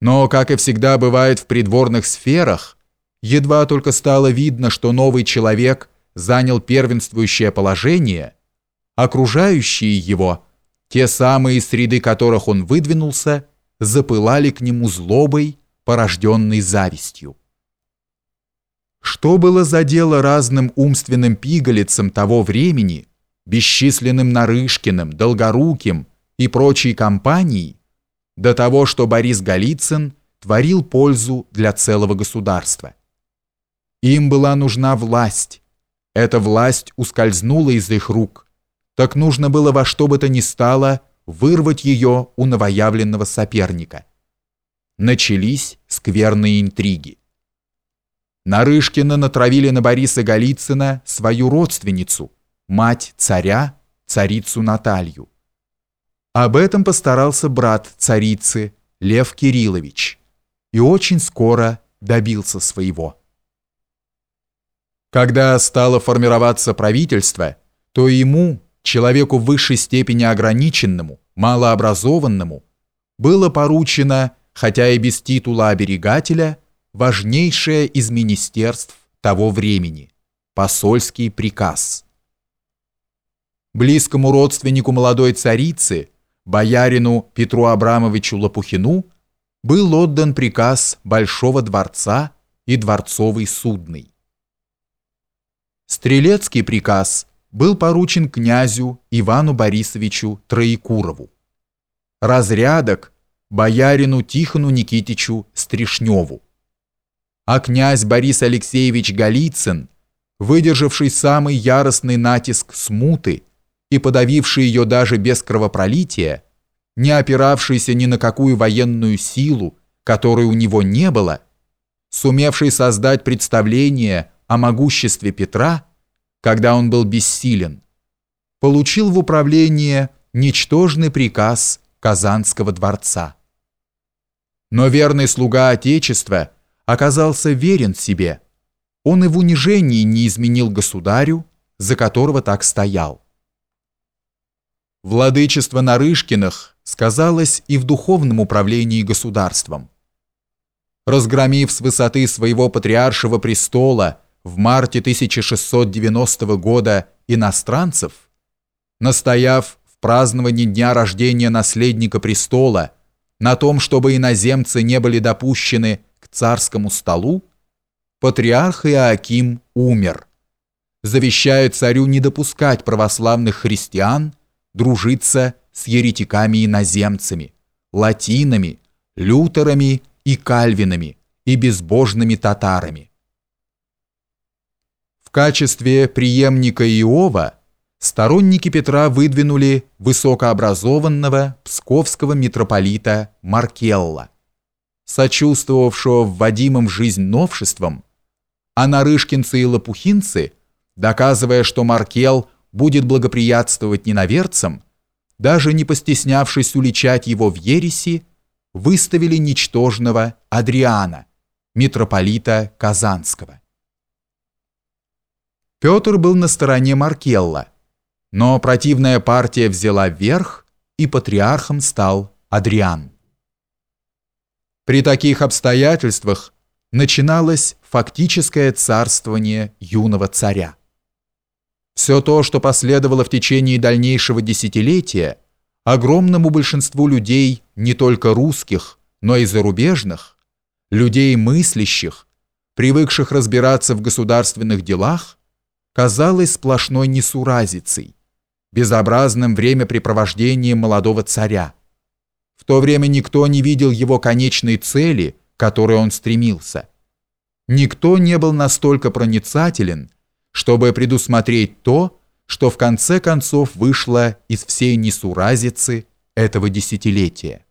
Но, как и всегда бывает в придворных сферах, едва только стало видно, что новый человек занял первенствующее положение, окружающие его, те самые среды которых он выдвинулся, запылали к нему злобой, порожденной завистью. Что было за дело разным умственным пигалицам того времени, бесчисленным Нарышкиным, Долгоруким и прочей компанией, до того, что Борис Голицын творил пользу для целого государства. Им была нужна власть. Эта власть ускользнула из их рук. Так нужно было во что бы то ни стало вырвать ее у новоявленного соперника. Начались скверные интриги. Нарышкина натравили на Бориса Голицына свою родственницу, мать царя, царицу Наталью. Об этом постарался брат царицы, Лев Кириллович, и очень скоро добился своего. Когда стало формироваться правительство, то ему, человеку в высшей степени ограниченному, малообразованному, было поручено, хотя и без титула оберегателя, важнейшее из министерств того времени – посольский приказ. Близкому родственнику молодой царицы – боярину Петру Абрамовичу Лопухину был отдан приказ Большого дворца и Дворцовый судный. Стрелецкий приказ был поручен князю Ивану Борисовичу Троекурову. Разрядок – боярину Тихону Никитичу Стришневу. А князь Борис Алексеевич Голицын, выдержавший самый яростный натиск смуты, и подавивший ее даже без кровопролития, не опиравшийся ни на какую военную силу, которой у него не было, сумевший создать представление о могуществе Петра, когда он был бессилен, получил в управление ничтожный приказ Казанского дворца. Но верный слуга Отечества оказался верен себе. Он и в унижении не изменил государю, за которого так стоял. Владычество Нарышкиных сказалось и в духовном управлении государством. Разгромив с высоты своего патриаршего престола в марте 1690 года иностранцев, настояв в праздновании дня рождения наследника престола на том, чтобы иноземцы не были допущены к царскому столу, патриарх Иоаким умер, завещая царю не допускать православных христиан дружиться с еретиками-иноземцами, латинами, лютерами и кальвинами и безбожными татарами. В качестве преемника Иова сторонники Петра выдвинули высокообразованного псковского митрополита Маркелла, сочувствовавшего вводимым в жизнь новшествам, а нарышкинцы и лопухинцы, доказывая, что Маркел будет благоприятствовать ненаверцам, даже не постеснявшись уличать его в ереси, выставили ничтожного Адриана, митрополита Казанского. Петр был на стороне Маркелла, но противная партия взяла верх, и патриархом стал Адриан. При таких обстоятельствах начиналось фактическое царствование юного царя. Все то, что последовало в течение дальнейшего десятилетия, огромному большинству людей, не только русских, но и зарубежных, людей мыслящих, привыкших разбираться в государственных делах, казалось сплошной несуразицей, безобразным времяпрепровождением молодого царя. В то время никто не видел его конечной цели, к которой он стремился. Никто не был настолько проницателен, чтобы предусмотреть то, что в конце концов вышло из всей несуразицы этого десятилетия.